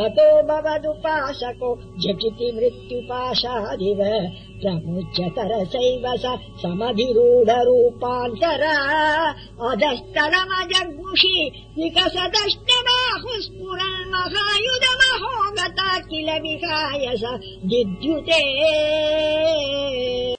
ततो भवदुपासको झटिति मृत्युपाशादिव प्रमुच्यतरसैव स सैव समधिरूढरूपान्तर। अधस्तरमजग्मुषि जग्मुषी गता महायुधमहो किल विहाय स विद्युते।